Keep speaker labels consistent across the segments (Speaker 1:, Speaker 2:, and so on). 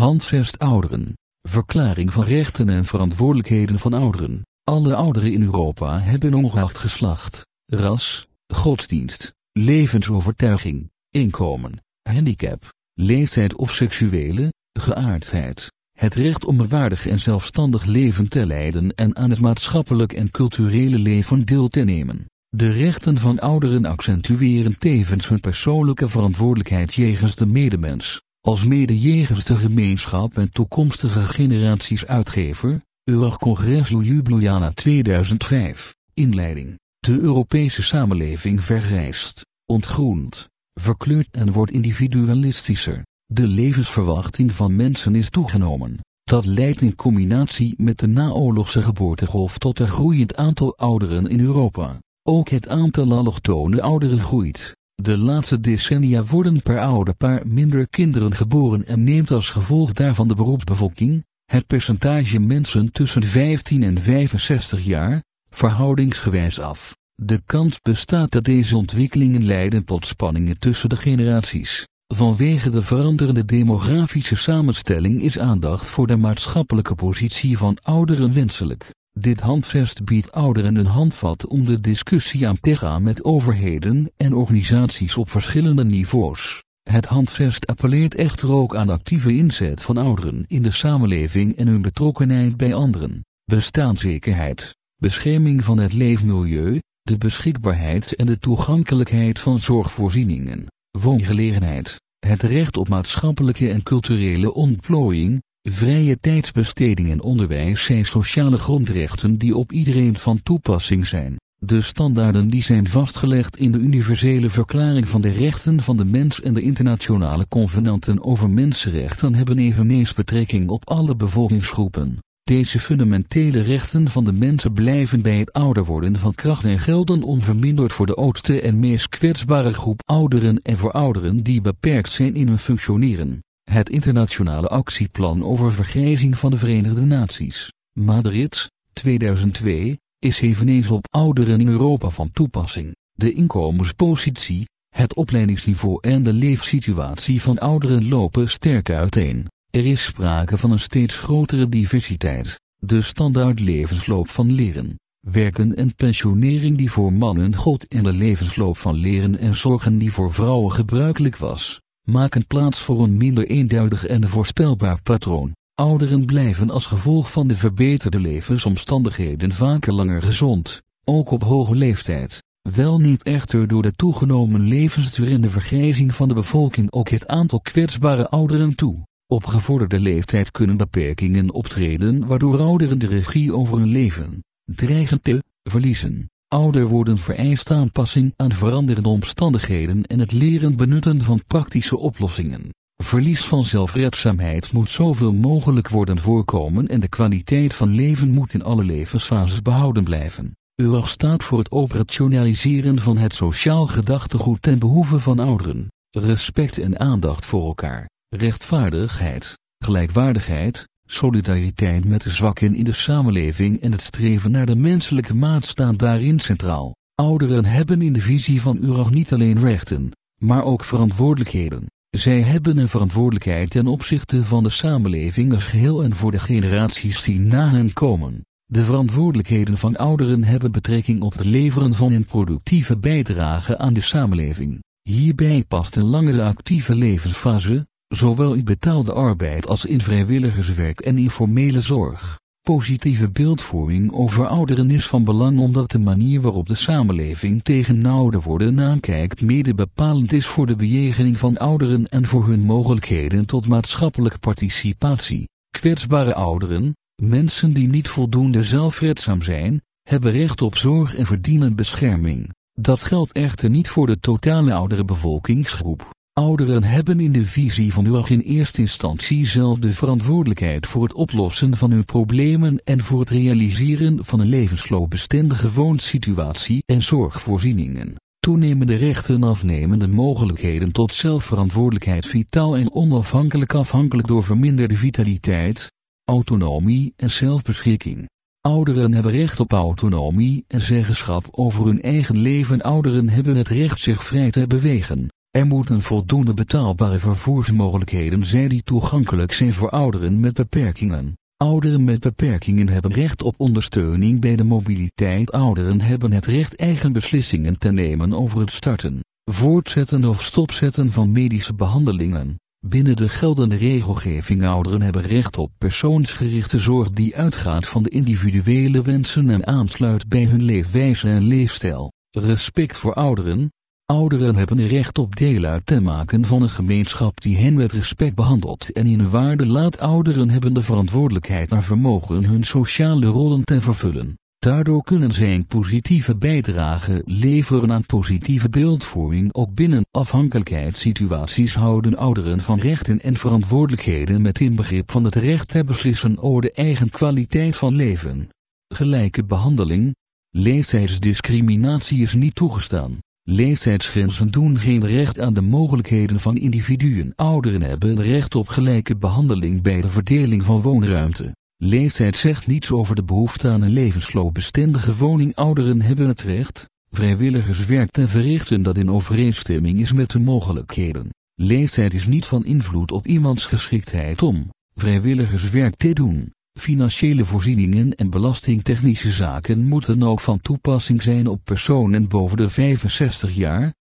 Speaker 1: Handvest ouderen. Verklaring van rechten en verantwoordelijkheden van ouderen. Alle ouderen in Europa hebben ongeacht geslacht, ras, godsdienst, levensovertuiging, inkomen, handicap, leeftijd of seksuele geaardheid. Het recht om een waardig en zelfstandig leven te leiden en aan het maatschappelijk en culturele leven deel te nemen. De rechten van ouderen accentueren tevens hun persoonlijke verantwoordelijkheid jegens de medemens, als mede jegens de gemeenschap en toekomstige generaties uitgever, Eurag Congresso Ljubljana 2005, inleiding. De Europese samenleving vergrijst, ontgroent, verkleurt en wordt individualistischer. De levensverwachting van mensen is toegenomen. Dat leidt in combinatie met de naoorlogse geboortegolf tot een groeiend aantal ouderen in Europa. Ook het aantal allochtone ouderen groeit. De laatste decennia worden per ouderpaar minder kinderen geboren en neemt als gevolg daarvan de beroepsbevolking, het percentage mensen tussen 15 en 65 jaar, verhoudingsgewijs af. De kans bestaat dat deze ontwikkelingen leiden tot spanningen tussen de generaties. Vanwege de veranderende demografische samenstelling is aandacht voor de maatschappelijke positie van ouderen wenselijk. Dit handvest biedt ouderen een handvat om de discussie aan te gaan met overheden en organisaties op verschillende niveaus. Het handvest appelleert echter ook aan actieve inzet van ouderen in de samenleving en hun betrokkenheid bij anderen. Bestaanszekerheid, bescherming van het leefmilieu, de beschikbaarheid en de toegankelijkheid van zorgvoorzieningen, woongelegenheid, het recht op maatschappelijke en culturele ontplooiing, vrije tijdsbesteding en onderwijs zijn sociale grondrechten die op iedereen van toepassing zijn. De standaarden die zijn vastgelegd in de universele verklaring van de rechten van de mens en de internationale convenanten over mensenrechten hebben eveneens betrekking op alle bevolkingsgroepen. Deze fundamentele rechten van de mensen blijven bij het ouder worden van kracht en gelden onverminderd voor de oudste en meest kwetsbare groep ouderen en voor ouderen die beperkt zijn in hun functioneren. Het internationale actieplan over vergrijzing van de Verenigde Naties, Madrid, 2002, is eveneens op ouderen in Europa van toepassing. De inkomenspositie, het opleidingsniveau en de leefsituatie van ouderen lopen sterk uiteen. Er is sprake van een steeds grotere diversiteit. De standaard levensloop van leren, werken en pensionering die voor mannen god en de levensloop van leren en zorgen die voor vrouwen gebruikelijk was, maken plaats voor een minder eenduidig en voorspelbaar patroon. Ouderen blijven als gevolg van de verbeterde levensomstandigheden vaker langer gezond, ook op hoge leeftijd. Wel niet echter door de toegenomen levensduur en de vergrijzing van de bevolking ook het aantal kwetsbare ouderen toe. Op gevorderde leeftijd kunnen beperkingen optreden waardoor ouderen de regie over hun leven dreigen te verliezen. Ouder worden vereist aanpassing aan veranderende omstandigheden en het leren benutten van praktische oplossingen. Verlies van zelfredzaamheid moet zoveel mogelijk worden voorkomen en de kwaliteit van leven moet in alle levensfases behouden blijven. URAG staat voor het operationaliseren van het sociaal gedachtegoed ten behoeve van ouderen, respect en aandacht voor elkaar rechtvaardigheid, gelijkwaardigheid, solidariteit met de zwakken in de samenleving en het streven naar de menselijke maat staan daarin centraal. Ouderen hebben in de visie van URAG niet alleen rechten, maar ook verantwoordelijkheden. Zij hebben een verantwoordelijkheid ten opzichte van de samenleving als geheel en voor de generaties die na hen komen. De verantwoordelijkheden van ouderen hebben betrekking op het leveren van een productieve bijdrage aan de samenleving. Hierbij past een langere actieve levensfase, zowel in betaalde arbeid als in vrijwilligerswerk en informele zorg. Positieve beeldvorming over ouderen is van belang omdat de manier waarop de samenleving tegen ouder worden aankijkt mede bepalend is voor de bejegening van ouderen en voor hun mogelijkheden tot maatschappelijke participatie. Kwetsbare ouderen, mensen die niet voldoende zelfredzaam zijn, hebben recht op zorg en verdienen bescherming. Dat geldt echter niet voor de totale oudere bevolkingsgroep. Ouderen hebben in de visie van UAG in eerste instantie zelf de verantwoordelijkheid voor het oplossen van hun problemen en voor het realiseren van een levensloopbestendige woonsituatie en zorgvoorzieningen. Toenemende rechten afnemende mogelijkheden tot zelfverantwoordelijkheid vitaal en onafhankelijk afhankelijk door verminderde vitaliteit, autonomie en zelfbeschikking. Ouderen hebben recht op autonomie en zeggenschap over hun eigen leven. Ouderen hebben het recht zich vrij te bewegen Er moeten voldoende betaalbare vervoersmogelijkheden zijn die toegankelijk zijn voor ouderen met beperkingen. Ouderen met beperkingen hebben recht op ondersteuning bij de mobiliteit. Ouderen hebben het recht eigen beslissingen te nemen over het starten, voortzetten of stopzetten van medische behandelingen. Binnen de geldende regelgeving ouderen hebben recht op persoonsgerichte zorg die uitgaat van de individuele wensen en aansluit bij hun leefwijze en leefstijl. Respect voor ouderen. Ouderen hebben recht op deel uit te maken van een gemeenschap die hen met respect behandelt en in waarde laat. Ouderen hebben de verantwoordelijkheid naar vermogen hun sociale rollen te vervullen. Daardoor kunnen zij een positieve bijdrage leveren aan positieve beeldvorming ook binnen afhankelijkheidssituaties houden ouderen van rechten en verantwoordelijkheden met inbegrip van het recht te beslissen over de eigen kwaliteit van leven. Gelijke behandeling. Leeftijdsdiscriminatie is niet toegestaan. Leeftijdsgrenzen doen geen recht aan de mogelijkheden van individuen. Ouderen hebben recht op gelijke behandeling bij de verdeling van woonruimte. Leeftijd zegt niets over de behoefte aan een levensloopbestendige woning. Ouderen hebben het recht, vrijwilligerswerk te verrichten dat in overeenstemming is met de mogelijkheden. Leeftijd is niet van invloed op iemands geschiktheid om vrijwilligerswerk te doen. Financiële voorzieningen en belastingtechnische zaken moeten ook van toepassing zijn op personen boven de 65 jaar.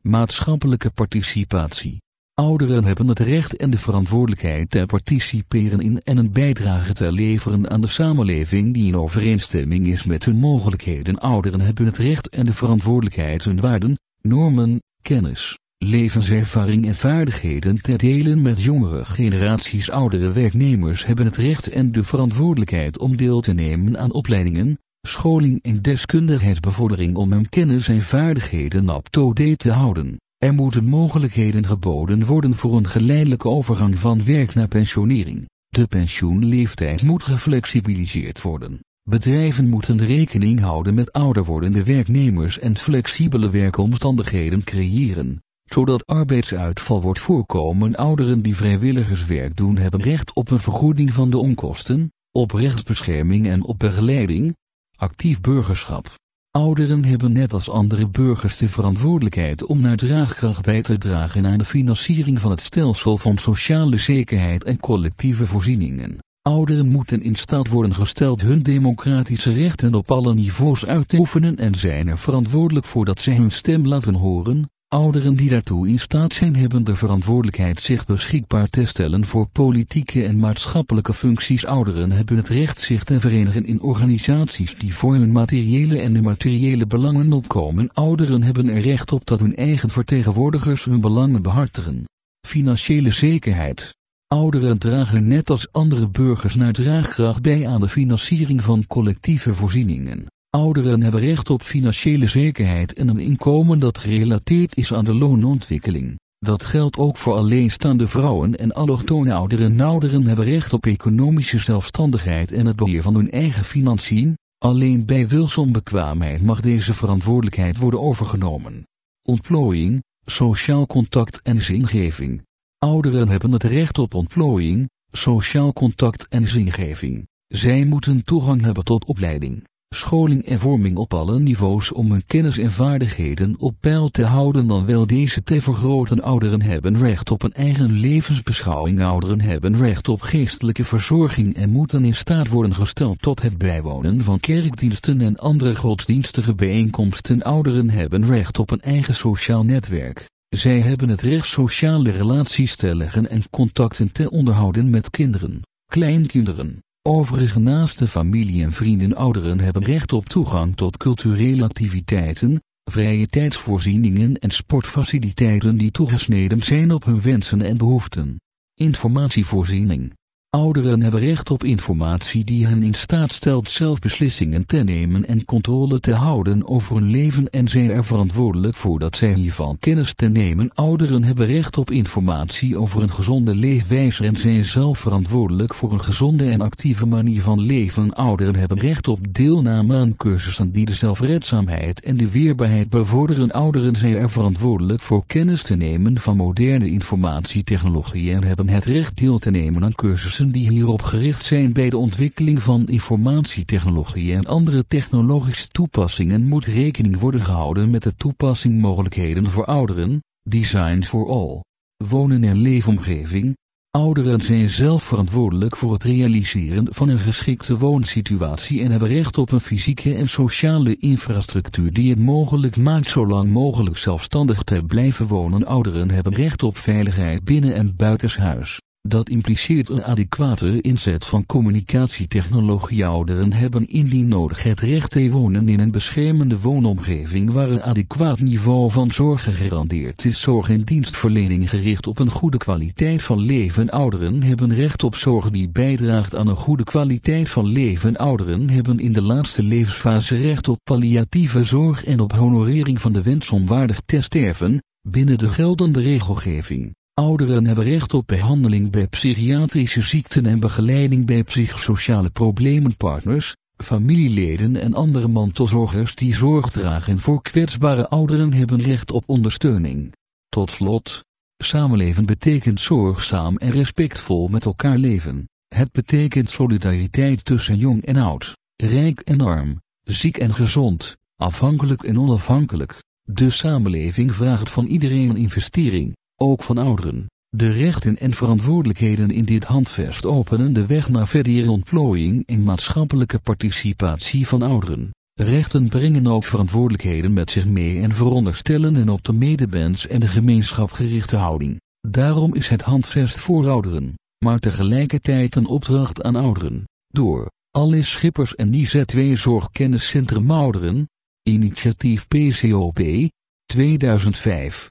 Speaker 1: Maatschappelijke participatie Ouderen hebben het recht en de verantwoordelijkheid te participeren in en een bijdrage te leveren aan de samenleving die in overeenstemming is met hun mogelijkheden. Ouderen hebben het recht en de verantwoordelijkheid hun waarden, normen, kennis, levenservaring en vaardigheden te delen met jongere generaties. Oudere werknemers hebben het recht en de verantwoordelijkheid om deel te nemen aan opleidingen, scholing en deskundigheidsbevordering om hun kennis en vaardigheden up-to-date te houden. Er moeten mogelijkheden geboden worden voor een geleidelijke overgang van werk naar pensionering. De pensioenleeftijd moet geflexibiliseerd worden. Bedrijven moeten rekening houden met ouder wordende werknemers en flexibele werkomstandigheden creëren, zodat arbeidsuitval wordt voorkomen. Ouderen die vrijwilligerswerk doen hebben recht op een vergoeding van de onkosten, op rechtsbescherming en op begeleiding, actief burgerschap. Ouderen hebben net als andere burgers de verantwoordelijkheid om naar draagkracht bij te dragen aan de financiering van het stelsel van sociale zekerheid en collectieve voorzieningen. Ouderen moeten in staat worden gesteld hun democratische rechten op alle niveaus uit te oefenen en zijn er verantwoordelijk voor dat zij hun stem laten horen, Ouderen die daartoe in staat zijn hebben de verantwoordelijkheid zich beschikbaar te stellen voor politieke en maatschappelijke functies. Ouderen hebben het recht zich te verenigen in organisaties die voor hun materiële en immateriële belangen opkomen. Ouderen hebben er recht op dat hun eigen vertegenwoordigers hun belangen behartigen. Financiële zekerheid. Ouderen dragen net als andere burgers naar draagkracht bij aan de financiering van collectieve voorzieningen. Ouderen hebben recht op financiële zekerheid en een inkomen dat gerelateerd is aan de loonontwikkeling. Dat geldt ook voor alleenstaande vrouwen en allochtone ouderen. Ouderen hebben recht op economische zelfstandigheid en het beheer van hun eigen financiën. Alleen bij wilsonbekwaamheid mag deze verantwoordelijkheid worden overgenomen. Ontplooiing, sociaal contact en zingeving. Ouderen hebben het recht op ontplooiing, sociaal contact en zingeving. Zij moeten toegang hebben tot opleiding, scholing en vorming op alle niveaus om hun kennis en vaardigheden op peil te houden dan wel deze te vergroten. Ouderen hebben recht op een eigen levensbeschouwing. Ouderen hebben recht op geestelijke verzorging en moeten in staat worden gesteld tot het bijwonen van kerkdiensten en andere godsdienstige bijeenkomsten. Ouderen hebben recht op een eigen sociaal netwerk. Zij hebben het recht sociale relaties te leggen en contacten te onderhouden met kinderen, kleinkinderen, Overigens naast de familie en vrienden ouderen hebben recht op toegang tot culturele activiteiten, vrije tijdsvoorzieningen en sportfaciliteiten die toegesneden zijn op hun wensen en behoeften. Informatievoorziening Ouderen hebben recht op informatie die hen in staat stelt zelf beslissingen te nemen en controle te houden over hun leven en zijn er verantwoordelijk voor dat zij hiervan kennis te nemen. Ouderen hebben recht op informatie over een gezonde leefwijze en zijn zelf verantwoordelijk voor een gezonde en actieve manier van leven. Ouderen hebben recht op deelname aan cursussen die de zelfredzaamheid en de weerbaarheid bevorderen. Ouderen zijn er verantwoordelijk voor kennis te nemen van moderne informatietechnologie en hebben het recht deel te nemen aan cursussen die hierop gericht zijn bij de ontwikkeling van informatietechnologie en andere technologische toepassingen moet rekening worden gehouden met de toepassingmogelijkheden voor ouderen, Design for All. Wonen en leefomgeving. Ouderen zijn zelf verantwoordelijk voor het realiseren van een geschikte woonsituatie en hebben recht op een fysieke en sociale infrastructuur die het mogelijk maakt zo lang mogelijk zelfstandig te blijven wonen. Ouderen hebben recht op veiligheid binnen en buitenshuis. Dat impliceert een adequate inzet van communicatietechnologie. Ouderen hebben indien nodig het recht te wonen in een beschermende woonomgeving waar een adequaat niveau van zorg gegarandeerd is. Zorg en dienstverlening gericht op een goede kwaliteit van leven. Ouderen hebben recht op zorg die bijdraagt aan een goede kwaliteit van leven. Ouderen hebben in de laatste levensfase recht op palliatieve zorg en op honorering van de wens om waardig te sterven, binnen de geldende regelgeving. Ouderen hebben recht op behandeling bij psychiatrische ziekten en begeleiding bij psychosociale problemen. Partners, familieleden en andere mantelzorgers die zorg dragen voor kwetsbare ouderen hebben recht op ondersteuning. Tot slot, samenleven betekent zorgzaam en respectvol met elkaar leven. Het betekent solidariteit tussen jong en oud, rijk en arm, ziek en gezond, afhankelijk en onafhankelijk. De samenleving vraagt van iedereen een investering ook van ouderen. De rechten en verantwoordelijkheden in dit handvest openen de weg naar verdere ontplooiing en maatschappelijke participatie van ouderen. Rechten brengen ook verantwoordelijkheden met zich mee en veronderstellen een op de medemens en de gemeenschap gerichte houding. Daarom is het handvest voor ouderen, maar tegelijkertijd een opdracht aan ouderen. Door Alice Schippers en IZ2 Zorgkenniscentrum Ouderen, initiatief PCOP, 2005.